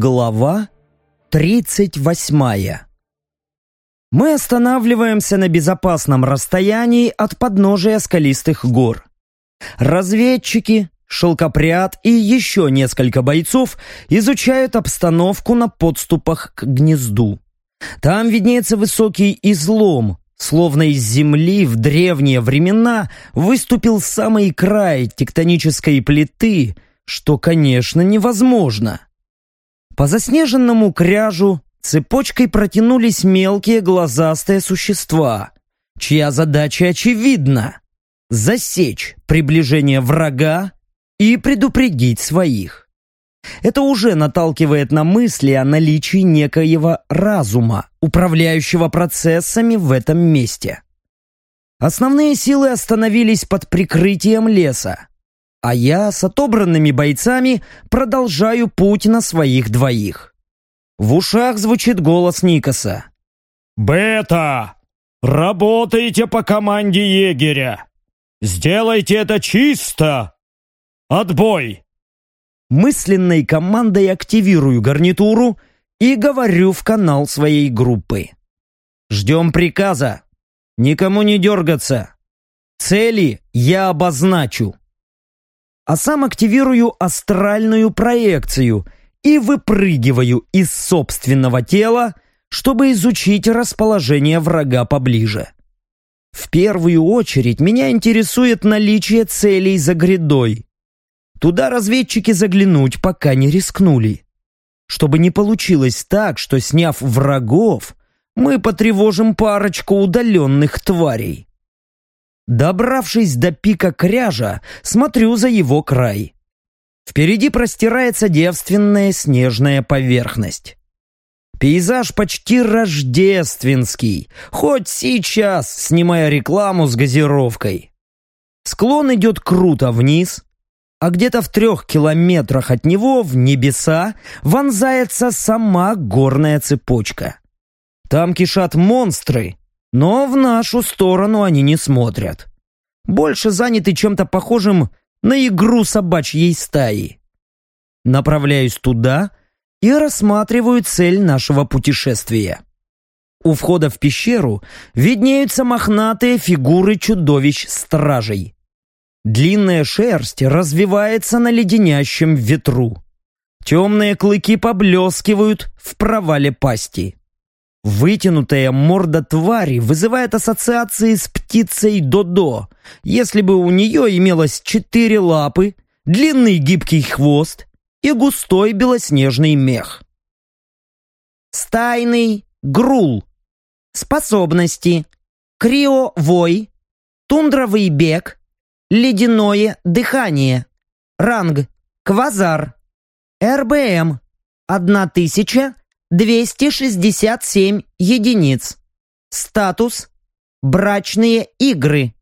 Глава 38 Мы останавливаемся на безопасном расстоянии от подножия скалистых гор. Разведчики, шелкопряд и еще несколько бойцов изучают обстановку на подступах к гнезду. Там виднеется высокий излом, словно из земли в древние времена выступил самый край тектонической плиты, что, конечно, невозможно. По заснеженному кряжу цепочкой протянулись мелкие глазастые существа, чья задача очевидна — засечь приближение врага и предупредить своих. Это уже наталкивает на мысли о наличии некоего разума, управляющего процессами в этом месте. Основные силы остановились под прикрытием леса, а я с отобранными бойцами продолжаю путь на своих двоих. В ушах звучит голос Никаса. «Бета! Работайте по команде егеря! Сделайте это чисто! Отбой!» Мысленной командой активирую гарнитуру и говорю в канал своей группы. «Ждем приказа. Никому не дергаться. Цели я обозначу а сам активирую астральную проекцию и выпрыгиваю из собственного тела, чтобы изучить расположение врага поближе. В первую очередь меня интересует наличие целей за грядой. Туда разведчики заглянуть пока не рискнули. Чтобы не получилось так, что, сняв врагов, мы потревожим парочку удаленных тварей. Добравшись до пика кряжа, смотрю за его край. Впереди простирается девственная снежная поверхность. Пейзаж почти рождественский, хоть сейчас, снимая рекламу с газировкой. Склон идет круто вниз, а где-то в трех километрах от него в небеса вонзается сама горная цепочка. Там кишат монстры, но в нашу сторону они не смотрят. Больше заняты чем-то похожим на игру собачьей стаи. Направляюсь туда и рассматриваю цель нашего путешествия. У входа в пещеру виднеются мохнатые фигуры чудовищ-стражей. Длинная шерсть развивается на леденящем ветру. Темные клыки поблескивают в провале пасти. Вытянутая морда твари вызывает ассоциации с птицей Додо, если бы у нее имелось четыре лапы, длинный гибкий хвост и густой белоснежный мех. Стайный грул. Способности. Крио-вой. Тундровый бег. Ледяное дыхание. Ранг. Квазар. РБМ. 1000 267 единиц. Статус «Брачные игры».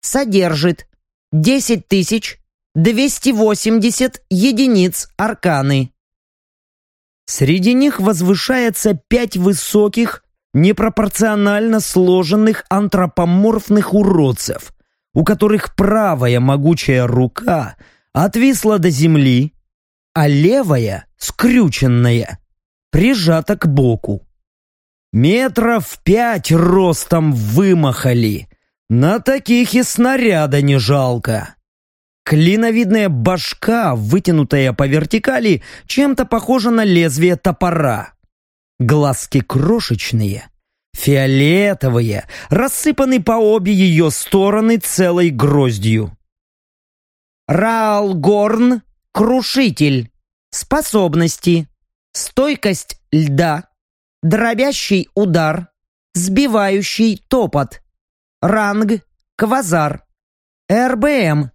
Содержит 10280 единиц арканы. Среди них возвышается пять высоких, непропорционально сложенных антропоморфных уродцев, у которых правая могучая рука отвисла до земли, а левая, скрюченная, прижата к боку. Метров пять ростом вымахали. На таких и снаряда не жалко. Клиновидная башка, вытянутая по вертикали, чем-то похожа на лезвие топора. Глазки крошечные, фиолетовые, рассыпаны по обе ее стороны целой гроздью. Раалгорн — крушитель. Способности. Стойкость льда, дробящий удар, сбивающий топот. Ранг Квазар. РБМ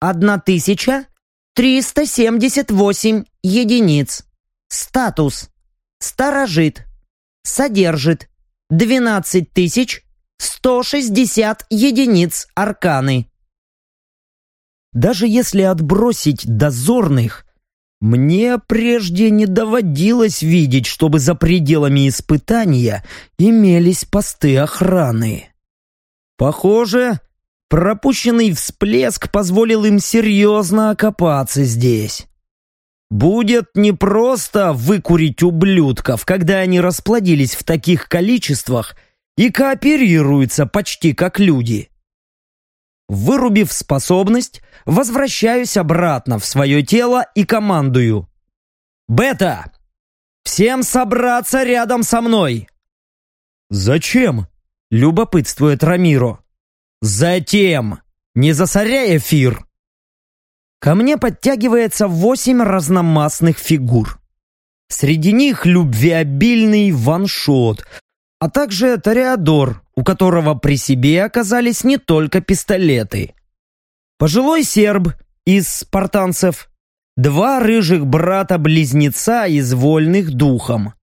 1378 единиц. Статус Сторожит. Содержит 12160 единиц арканы. Даже если отбросить дозорных, мне прежде не доводилось видеть, чтобы за пределами испытания имелись посты охраны. Похоже, пропущенный всплеск позволил им серьезно окопаться здесь. Будет не просто выкурить ублюдков, когда они расплодились в таких количествах и кооперируются почти как люди. Вырубив способность, возвращаюсь обратно в свое тело и командую. «Бета! Всем собраться рядом со мной!» «Зачем?» — любопытствует Рамиро. «Затем! Не засоряй эфир!» Ко мне подтягивается восемь разномастных фигур. Среди них любвеобильный ваншот, а также Тореадор, у которого при себе оказались не только пистолеты. Пожилой серб из спартанцев, два рыжих брата-близнеца из вольных духом,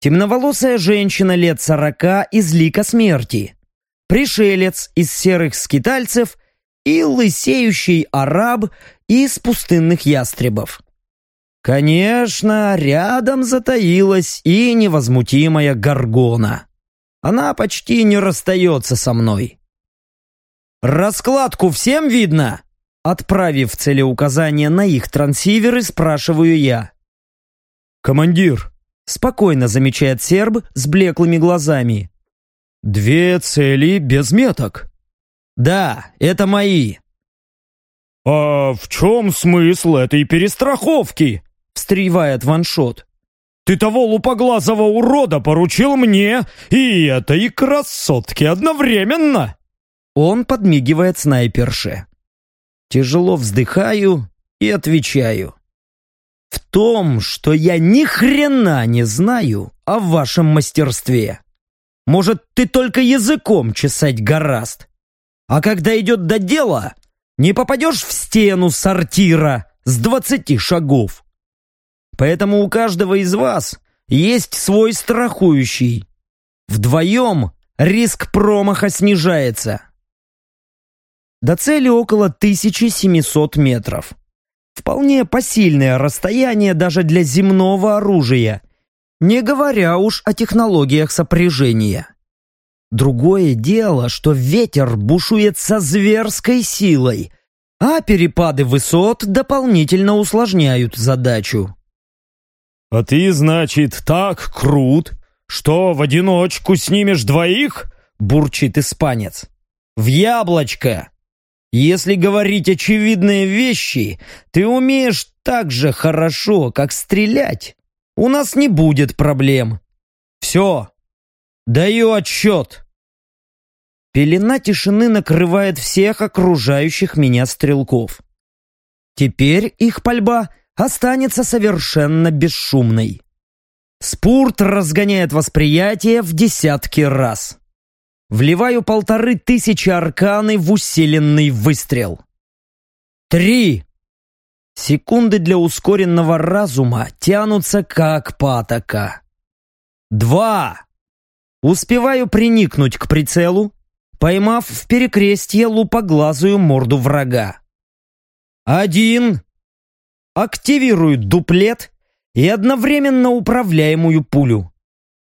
темноволосая женщина лет сорока из лика смерти, пришелец из серых скитальцев и лысеющий араб из пустынных ястребов. Конечно, рядом затаилась и невозмутимая горгона. Она почти не расстается со мной. «Раскладку всем видно?» Отправив целеуказание на их трансиверы, спрашиваю я. «Командир!» Спокойно замечает серб с блеклыми глазами. «Две цели без меток». «Да, это мои». «А в чем смысл этой перестраховки?» встревает ваншот. Ты того лупоглазого урода поручил мне и этой красотке одновременно!» Он подмигивает снайперше. Тяжело вздыхаю и отвечаю. В том, что я ни хрена не знаю о вашем мастерстве. Может, ты только языком чесать гораст. А когда идет до дела, не попадешь в стену сортира с двадцати шагов. Поэтому у каждого из вас есть свой страхующий. Вдвоем риск промаха снижается. До цели около 1700 метров. Вполне посильное расстояние даже для земного оружия, не говоря уж о технологиях сопряжения. Другое дело, что ветер бушует со зверской силой, а перепады высот дополнительно усложняют задачу. «А ты, значит, так крут, что в одиночку снимешь двоих?» — бурчит испанец. «В яблочко! Если говорить очевидные вещи, ты умеешь так же хорошо, как стрелять. У нас не будет проблем. Все, даю отсчет!» Пелена тишины накрывает всех окружающих меня стрелков. Теперь их пальба — останется совершенно бесшумной. Спурт разгоняет восприятие в десятки раз. Вливаю полторы тысячи арканы в усиленный выстрел. Три. Секунды для ускоренного разума тянутся как патока. Два. Успеваю приникнуть к прицелу, поймав в перекрестье лупоглазую морду врага. Один активирует дуплет и одновременно управляемую пулю.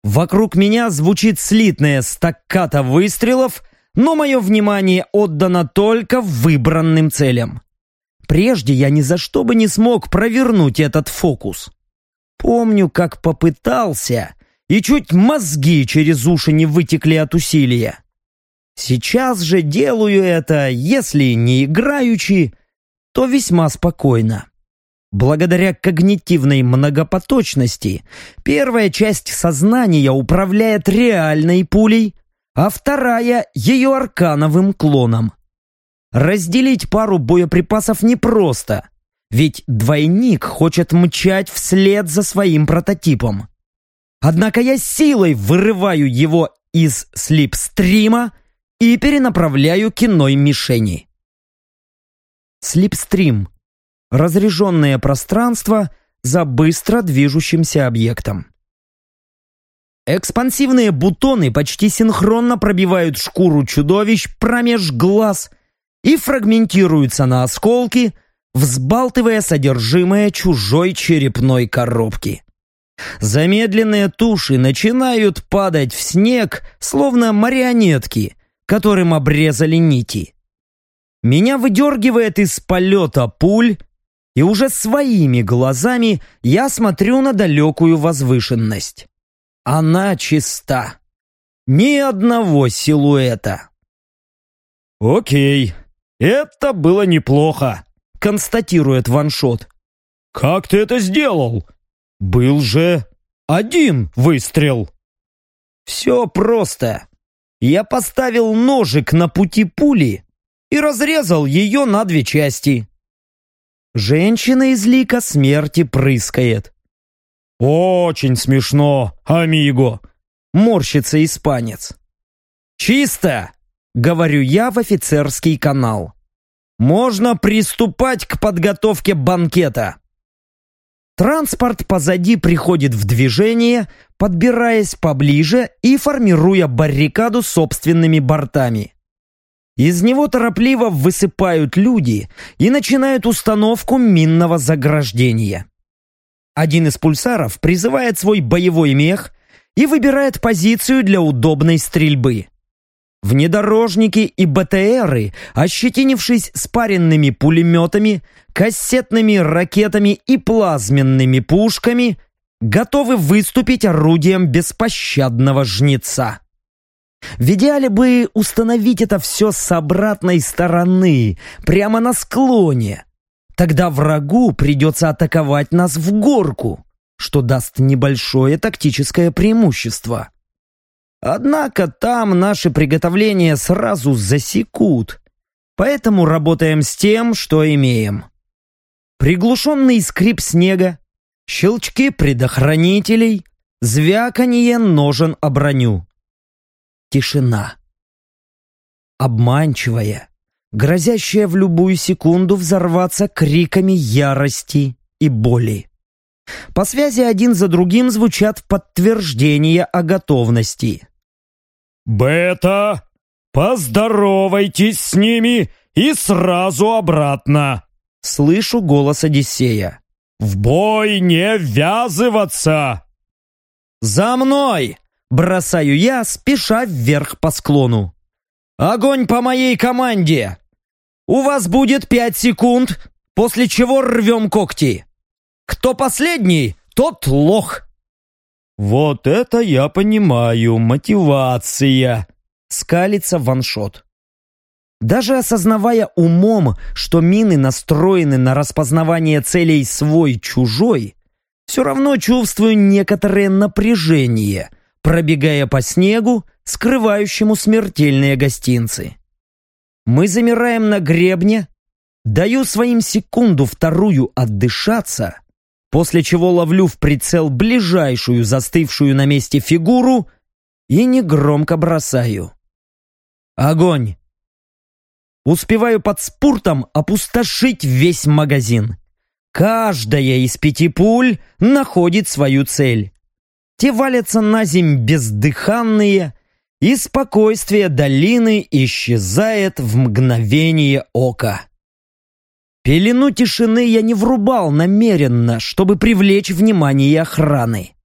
Вокруг меня звучит слитная стакката выстрелов, но мое внимание отдано только выбранным целям. Прежде я ни за что бы не смог провернуть этот фокус. Помню, как попытался, и чуть мозги через уши не вытекли от усилия. Сейчас же делаю это, если не играючи, то весьма спокойно. Благодаря когнитивной многопоточности, первая часть сознания управляет реальной пулей, а вторая — ее аркановым клоном. Разделить пару боеприпасов непросто, ведь двойник хочет мчать вслед за своим прототипом. Однако я силой вырываю его из слипстрима и перенаправляю к иной мишени. Слипстрим разреженное пространство за быстро движущимся объектом. Экспансивные бутоны почти синхронно пробивают шкуру чудовищ промеж глаз и фрагментируются на осколки, взбалтывая содержимое чужой черепной коробки. Замедленные туши начинают падать в снег, словно марионетки, которым обрезали нити. Меня выдергивает из полета пуль, и уже своими глазами я смотрю на далекую возвышенность. Она чиста. Ни одного силуэта. «Окей, это было неплохо», — констатирует ваншот. «Как ты это сделал? Был же один выстрел». «Все просто. Я поставил ножик на пути пули и разрезал ее на две части. Женщина из лика смерти прыскает. «Очень смешно, амиго!» — морщится испанец. «Чисто!» — говорю я в офицерский канал. «Можно приступать к подготовке банкета!» Транспорт позади приходит в движение, подбираясь поближе и формируя баррикаду собственными бортами. Из него торопливо высыпают люди и начинают установку минного заграждения. Один из пульсаров призывает свой боевой мех и выбирает позицию для удобной стрельбы. Внедорожники и БТРы, ощетинившись спаренными пулеметами, кассетными ракетами и плазменными пушками, готовы выступить орудием беспощадного жнеца. В идеале бы установить это все с обратной стороны, прямо на склоне. Тогда врагу придется атаковать нас в горку, что даст небольшое тактическое преимущество. Однако там наши приготовления сразу засекут, поэтому работаем с тем, что имеем. Приглушенный скрип снега, щелчки предохранителей, звяканье ножен о броню. Тишина. Обманчивая, грозящая в любую секунду взорваться криками ярости и боли. По связи один за другим звучат подтверждения о готовности. «Бета, поздоровайтесь с ними и сразу обратно!» Слышу голос Одиссея. «В бой не ввязываться!» «За мной!» Бросаю я, спеша вверх по склону. «Огонь по моей команде! У вас будет пять секунд, после чего рвем когти. Кто последний, тот лох!» «Вот это я понимаю, мотивация!» Скалится ваншот. Даже осознавая умом, что мины настроены на распознавание целей свой-чужой, все равно чувствую некоторое напряжение – пробегая по снегу, скрывающему смертельные гостинцы. Мы замираем на гребне, даю своим секунду-вторую отдышаться, после чего ловлю в прицел ближайшую застывшую на месте фигуру и негромко бросаю. Огонь! Успеваю под спуртом опустошить весь магазин. Каждая из пяти пуль находит свою цель. Те валятся на земь бездыханные, и спокойствие долины исчезает в мгновение ока. Пелену тишины я не врубал намеренно, чтобы привлечь внимание охраны.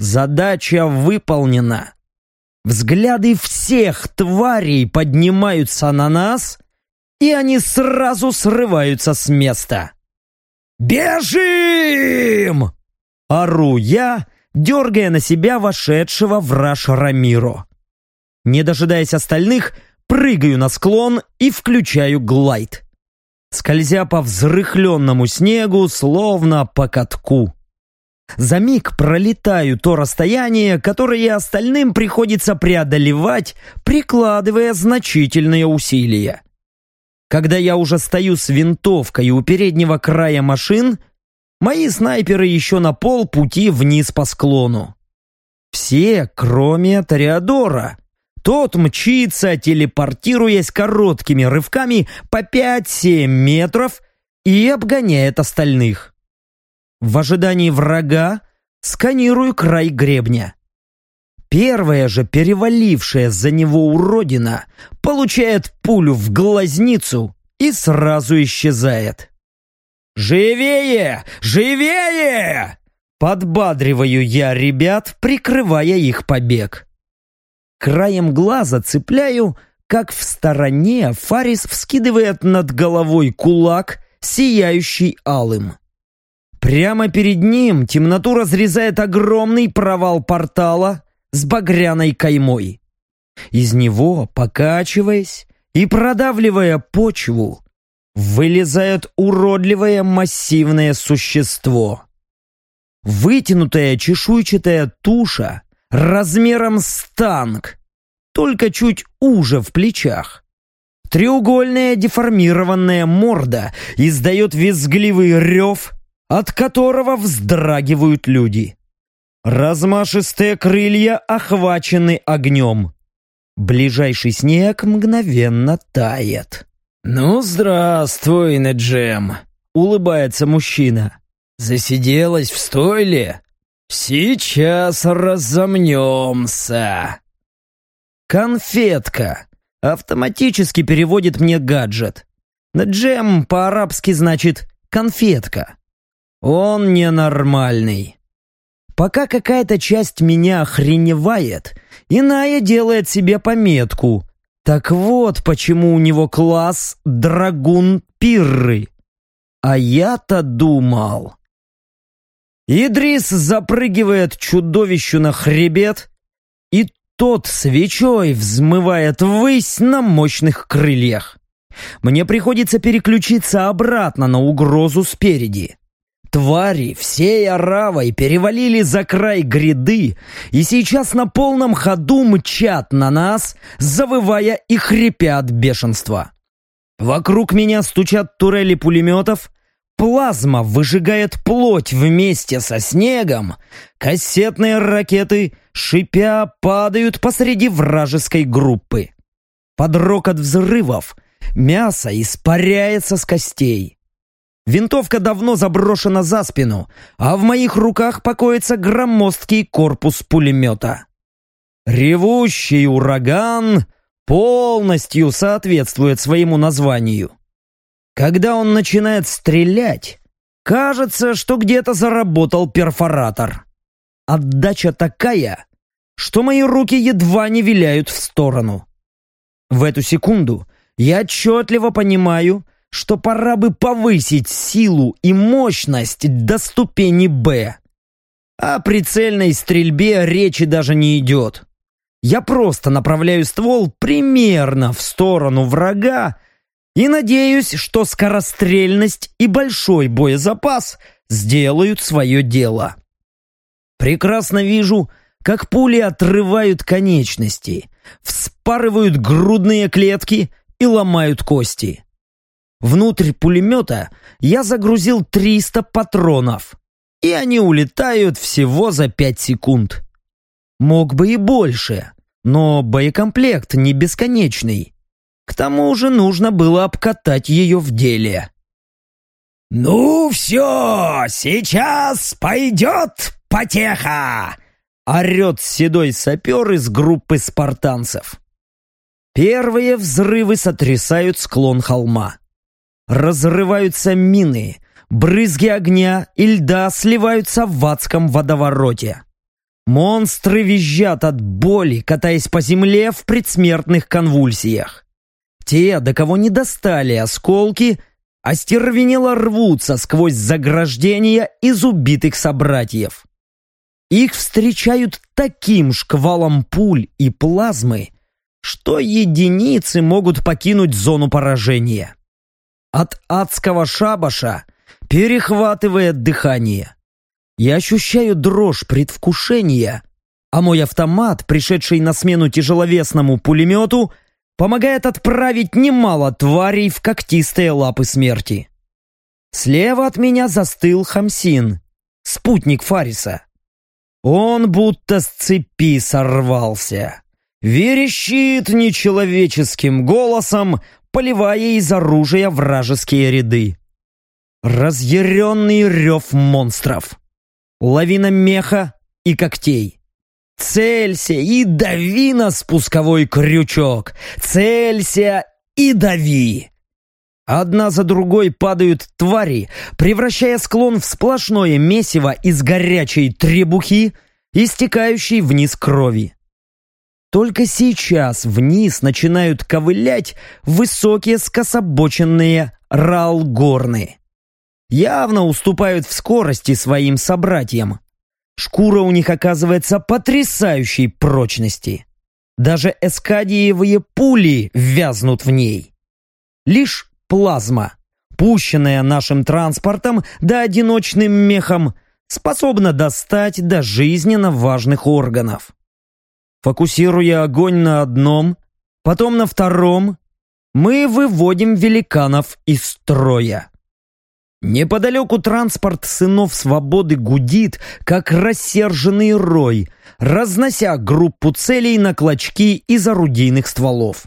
Задача выполнена. Взгляды всех тварей поднимаются на нас, и они сразу срываются с места. «Бежим!» Ору я, дергая на себя вошедшего в раж Рамиро. Не дожидаясь остальных, прыгаю на склон и включаю глайд. Скользя по взрыхленному снегу, словно по катку. За миг пролетаю то расстояние, которое остальным приходится преодолевать, прикладывая значительные усилия. Когда я уже стою с винтовкой у переднего края машин, Мои снайперы еще на полпути вниз по склону. Все, кроме Тореадора. Тот мчится, телепортируясь короткими рывками по 5-7 метров и обгоняет остальных. В ожидании врага сканирую край гребня. Первая же перевалившая за него уродина получает пулю в глазницу и сразу исчезает. «Живее! Живее!» Подбадриваю я ребят, прикрывая их побег. Краем глаза цепляю, как в стороне Фарис вскидывает над головой кулак сияющий алым. Прямо перед ним темноту разрезает огромный провал портала с багряной каймой. Из него, покачиваясь и продавливая почву, вылезает уродливое массивное существо. Вытянутая чешуйчатая туша размером с танк, только чуть уже в плечах. Треугольная деформированная морда издает визгливый рев, от которого вздрагивают люди. Размашистые крылья охвачены огнем. Ближайший снег мгновенно тает. «Ну, здравствуй, Неджем!» — улыбается мужчина. «Засиделась в стойле? Сейчас разомнемся!» «Конфетка!» — автоматически переводит мне гаджет. Неджем по-арабски значит «конфетка». Он ненормальный. Пока какая-то часть меня охреневает, иная делает себе пометку. Так вот, почему у него класс «Драгун Пирры». А я-то думал... Идрис запрыгивает чудовищу на хребет, и тот свечой взмывает ввысь на мощных крыльях. Мне приходится переключиться обратно на угрозу спереди. Твари всей оравой перевалили за край гряды и сейчас на полном ходу мчат на нас, завывая и хрипя от бешенства. Вокруг меня стучат турели пулеметов, плазма выжигает плоть вместе со снегом, кассетные ракеты, шипя, падают посреди вражеской группы. Под рокот взрывов мясо испаряется с костей. Винтовка давно заброшена за спину, а в моих руках покоится громоздкий корпус пулемета. Ревущий ураган полностью соответствует своему названию. Когда он начинает стрелять, кажется, что где-то заработал перфоратор. Отдача такая, что мои руки едва не виляют в сторону. В эту секунду я отчетливо понимаю, что пора бы повысить силу и мощность до ступени «Б». О прицельной стрельбе речи даже не идет. Я просто направляю ствол примерно в сторону врага и надеюсь, что скорострельность и большой боезапас сделают свое дело. Прекрасно вижу, как пули отрывают конечности, вспарывают грудные клетки и ломают кости. Внутрь пулемета я загрузил 300 патронов, и они улетают всего за 5 секунд. Мог бы и больше, но боекомплект не бесконечный. К тому же нужно было обкатать ее в деле. «Ну все, сейчас пойдет потеха!» орет седой сапер из группы спартанцев. Первые взрывы сотрясают склон холма. Разрываются мины, брызги огня и льда сливаются в адском водовороте. Монстры визжат от боли, катаясь по земле в предсмертных конвульсиях. Те, до кого не достали осколки, остервенело рвутся сквозь заграждения из убитых собратьев. Их встречают таким шквалом пуль и плазмы, что единицы могут покинуть зону поражения. От адского шабаша перехватывает дыхание. Я ощущаю дрожь предвкушения, а мой автомат, пришедший на смену тяжеловесному пулемету, помогает отправить немало тварей в когтистые лапы смерти. Слева от меня застыл Хамсин, спутник Фариса. Он будто с цепи сорвался. Верещит нечеловеческим голосом, поливая из оружия вражеские ряды. Разъяренный рев монстров. Лавина меха и когтей. Целься и дави на спусковой крючок. Целься и дави. Одна за другой падают твари, превращая склон в сплошное месиво из горячей требухи, истекающей вниз крови. Только сейчас вниз начинают ковылять высокие скособоченные ралгорны. Явно уступают в скорости своим собратьям. Шкура у них оказывается потрясающей прочности. Даже эскадиевые пули вязнут в ней. Лишь плазма, пущенная нашим транспортом да одиночным мехом, способна достать до жизненно важных органов. Фокусируя огонь на одном, потом на втором, мы выводим великанов из строя. Неподалеку транспорт сынов свободы гудит, как рассерженный рой, разнося группу целей на клочки из орудийных стволов.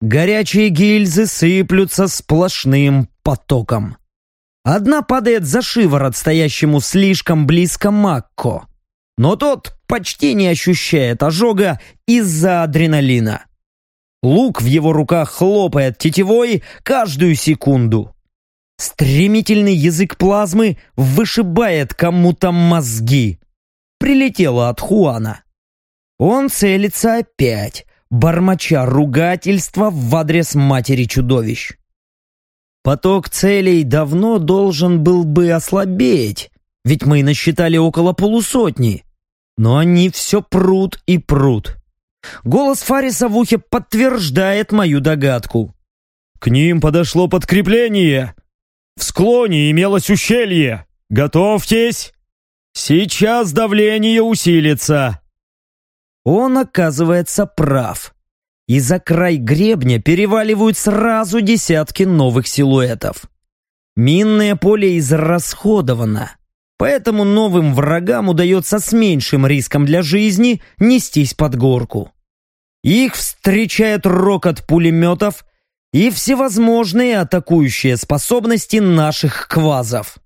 Горячие гильзы сыплются сплошным потоком. Одна падает за шиворот стоящему слишком близко Макко, но тот почти не ощущает ожога из-за адреналина. Лук в его руках хлопает тетивой каждую секунду. Стремительный язык плазмы вышибает кому-то мозги. Прилетело от Хуана. Он целится опять, бормоча ругательства в адрес матери чудовищ. Поток целей давно должен был бы ослабеть, ведь мы насчитали около полусотни. Но они все прут и прут. Голос Фариса в ухе подтверждает мою догадку. «К ним подошло подкрепление. В склоне имелось ущелье. Готовьтесь. Сейчас давление усилится». Он оказывается прав. И за край гребня переваливают сразу десятки новых силуэтов. Минное поле израсходовано. Поэтому новым врагам удается с меньшим риском для жизни нестись под горку. Их встречает рокот пулеметов и всевозможные атакующие способности наших квазов.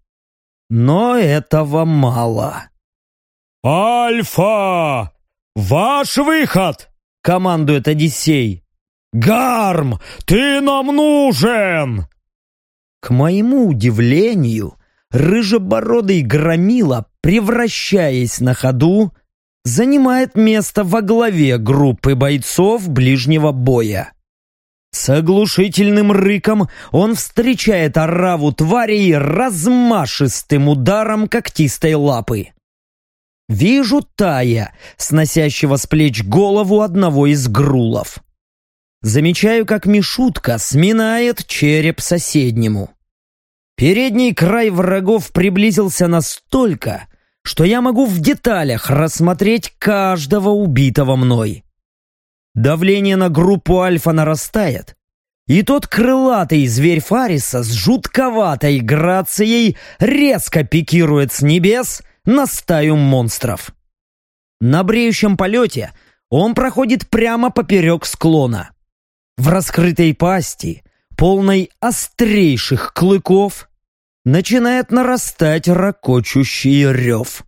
Но этого мало. «Альфа! Ваш выход!» — командует Одиссей. «Гарм, ты нам нужен!» К моему удивлению, рыжебородый громила, превращаясь на ходу, занимает место во главе группы бойцов ближнего боя. С оглушительным рыком он встречает ораву тварей размашистым ударом когтистой лапы. Вижу Тая, сносящего с плеч голову одного из грулов. Замечаю, как Мишутка сминает череп соседнему. Передний край врагов приблизился настолько, что я могу в деталях рассмотреть каждого убитого мной. Давление на группу Альфа нарастает, и тот крылатый зверь Фариса с жутковатой грацией резко пикирует с небес на стаю монстров. На бреющем полете он проходит прямо поперек склона. В раскрытой пасти, полной острейших клыков, начинает нарастать ракочущий рев.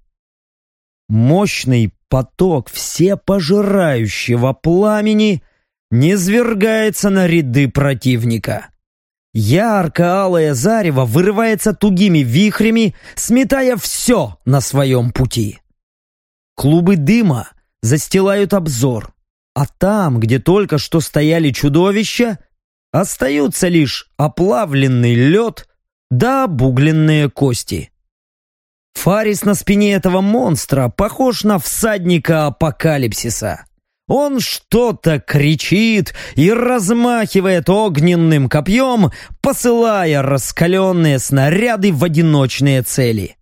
Мощный поток всепожирающего пламени низвергается на ряды противника. Ярко-алое зарево вырывается тугими вихрями, сметая все на своем пути. Клубы дыма застилают обзор, а там, где только что стояли чудовища, остаются лишь оплавленный лед да обугленные кости. Фарис на спине этого монстра похож на всадника апокалипсиса. Он что-то кричит и размахивает огненным копьем, посылая раскаленные снаряды в одиночные цели.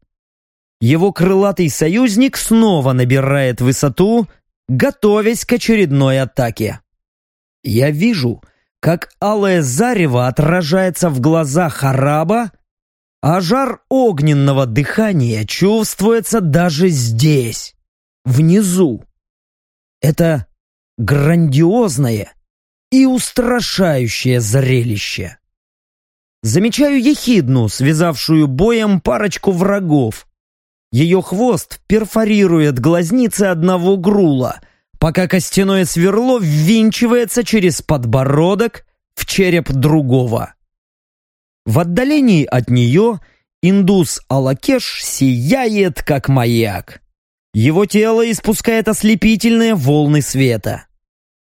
Его крылатый союзник снова набирает высоту, готовясь к очередной атаке. Я вижу, как алое зарево отражается в глазах араба, а жар огненного дыхания чувствуется даже здесь, внизу. Это грандиозное и устрашающее зрелище. Замечаю ехидну, связавшую боем парочку врагов. Ее хвост перфорирует глазницы одного грула — пока костяное сверло ввинчивается через подбородок в череп другого. В отдалении от нее индус Алакеш сияет, как маяк. Его тело испускает ослепительные волны света.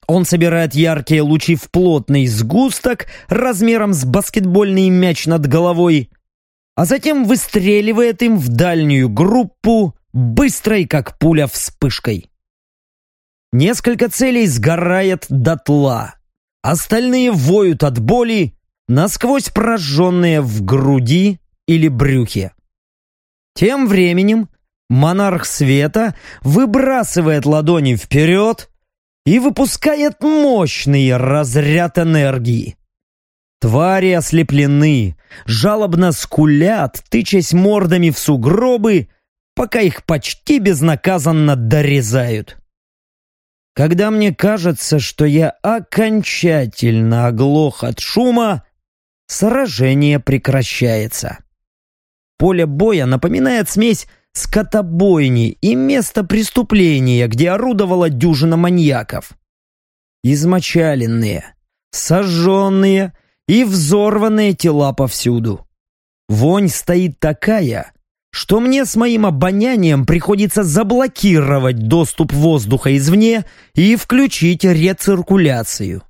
Он собирает яркие лучи в плотный сгусток размером с баскетбольный мяч над головой, а затем выстреливает им в дальнюю группу быстрой, как пуля вспышкой. Несколько целей сгорает дотла. Остальные воют от боли, насквозь прожженные в груди или брюхе. Тем временем монарх света выбрасывает ладони вперед и выпускает мощный разряд энергии. Твари ослеплены, жалобно скулят, тычась мордами в сугробы, пока их почти безнаказанно дорезают. Когда мне кажется, что я окончательно оглох от шума, сражение прекращается. Поле боя напоминает смесь скотобойни и место преступления, где орудовала дюжина маньяков. Измочаленные, сожженные и взорванные тела повсюду. Вонь стоит такая, что мне с моим обонянием приходится заблокировать доступ воздуха извне и включить рециркуляцию.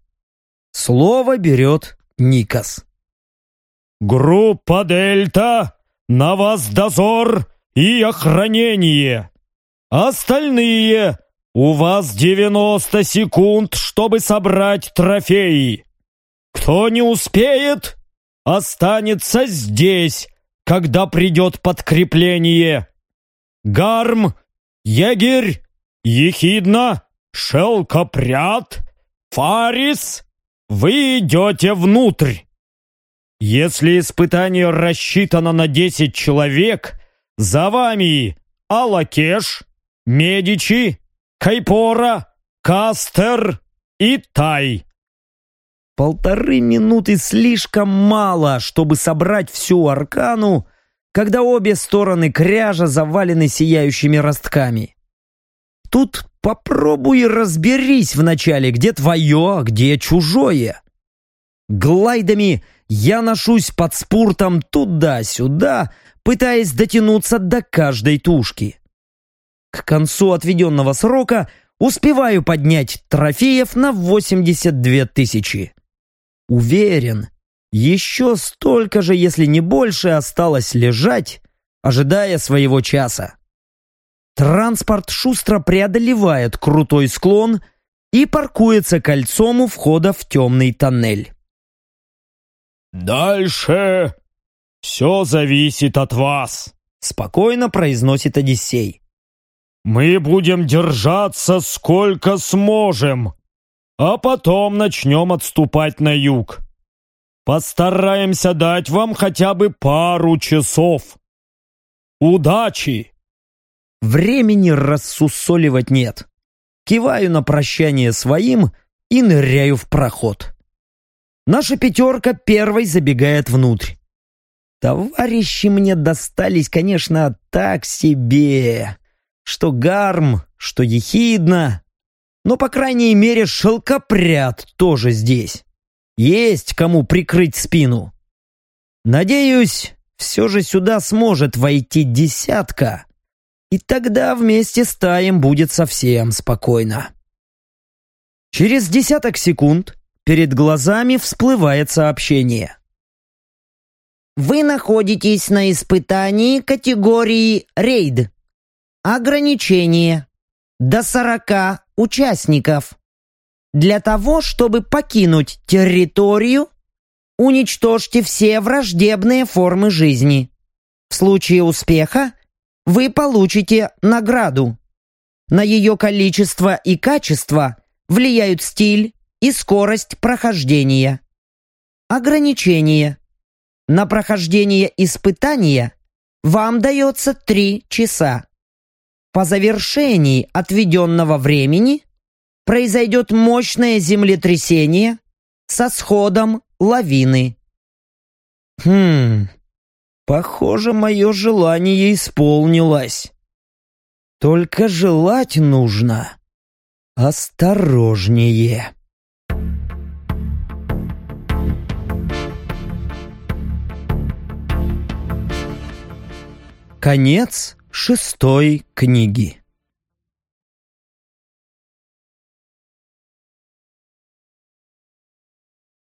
Слово берет Никас. «Группа Дельта, на вас дозор и охранение. Остальные, у вас 90 секунд, чтобы собрать трофеи. Кто не успеет, останется здесь, когда придет подкрепление. Гарм, егерь, ехидна, шелкопряд, фарис, вы идете внутрь. Если испытание рассчитано на 10 человек, за вами Алакеш, Медичи, Кайпора, Кастер и Тай. Полторы минуты слишком мало, чтобы собрать всю аркану, когда обе стороны кряжа завалены сияющими ростками. Тут попробуй разберись вначале, где твое, а где чужое. Глайдами я ношусь под спуртом туда-сюда, пытаясь дотянуться до каждой тушки. К концу отведенного срока успеваю поднять трофеев на 82 тысячи. Уверен, еще столько же, если не больше, осталось лежать, ожидая своего часа. Транспорт шустро преодолевает крутой склон и паркуется кольцом у входа в темный тоннель. «Дальше все зависит от вас», — спокойно произносит Одиссей. «Мы будем держаться сколько сможем, а потом начнем отступать на юг. Постараемся дать вам хотя бы пару часов. Удачи!» Времени рассусоливать нет. Киваю на прощание своим и ныряю в проход. Наша пятерка первой забегает внутрь. Товарищи мне достались, конечно, так себе. Что гарм, что ехидно, но, по крайней мере, шелкопряд тоже здесь. Есть кому прикрыть спину. Надеюсь, все же сюда сможет войти десятка, и тогда вместе с таем будет совсем спокойно. Через десяток секунд перед глазами всплывает сообщение. Вы находитесь на испытании категории «Рейд». Ограничение. До 40 участников. Для того, чтобы покинуть территорию, уничтожьте все враждебные формы жизни. В случае успеха вы получите награду. На ее количество и качество влияют стиль и скорость прохождения. Ограничение. На прохождение испытания вам дается 3 часа. По завершении отведенного времени произойдет мощное землетрясение со сходом лавины. Хм, похоже, мое желание исполнилось. Только желать нужно осторожнее. Конец шестой книги.